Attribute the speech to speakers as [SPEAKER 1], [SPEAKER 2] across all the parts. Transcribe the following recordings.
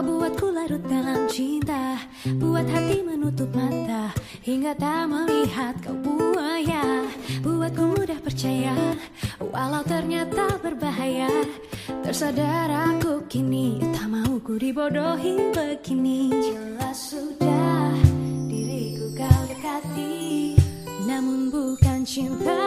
[SPEAKER 1] Kau buatku larut dalam cinta Buat hati menutup mata Hingga tak melihat kau buaya. Buatku mudah percaya Walau ternyata berbahaya. Tersadar aku kini Tak mau ku dibodohi begini. Jelas sudah diriku kau dekati Namun bukan cinta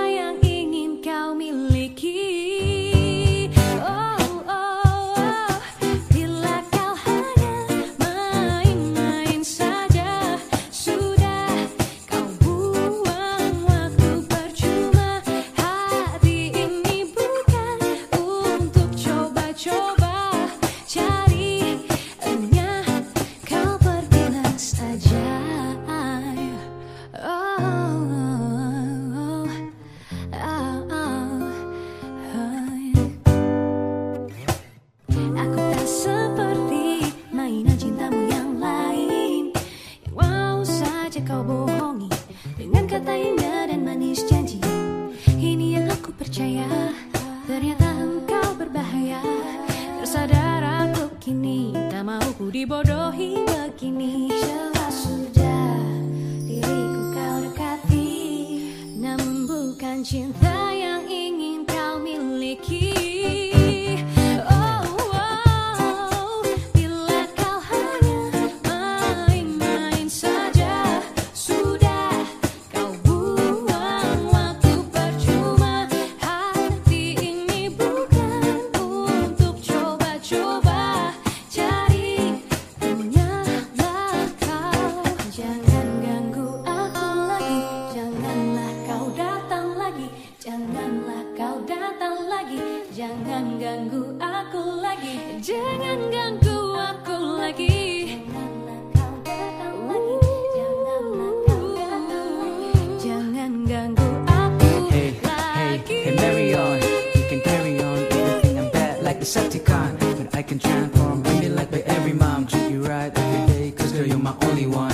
[SPEAKER 1] kau bohongi Dengan kata dan manis janji. Ini yang aku percaya. Ternyata engkau berbahaya. Tersadar kini Tak mau ku dibodohi begini. Jelas sudah diriku kau dekati Namun bukan cinta Jangan ganggu aku lagi. Decepticon. But I can transform, I mean like by every mom. Treat you right
[SPEAKER 2] every day.
[SPEAKER 1] Cause
[SPEAKER 2] girl you're my only one.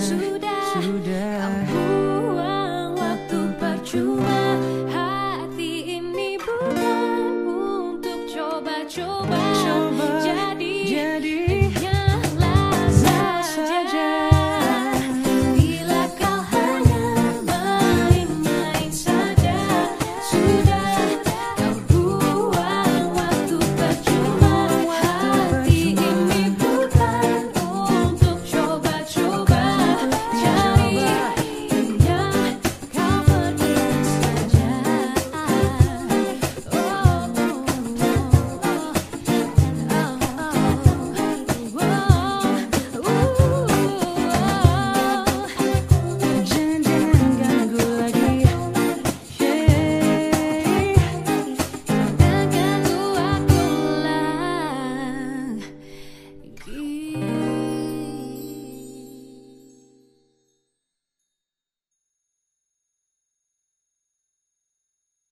[SPEAKER 2] sudah. Kau buang waktu percuma. Hati ini bukan untuk coba-coba.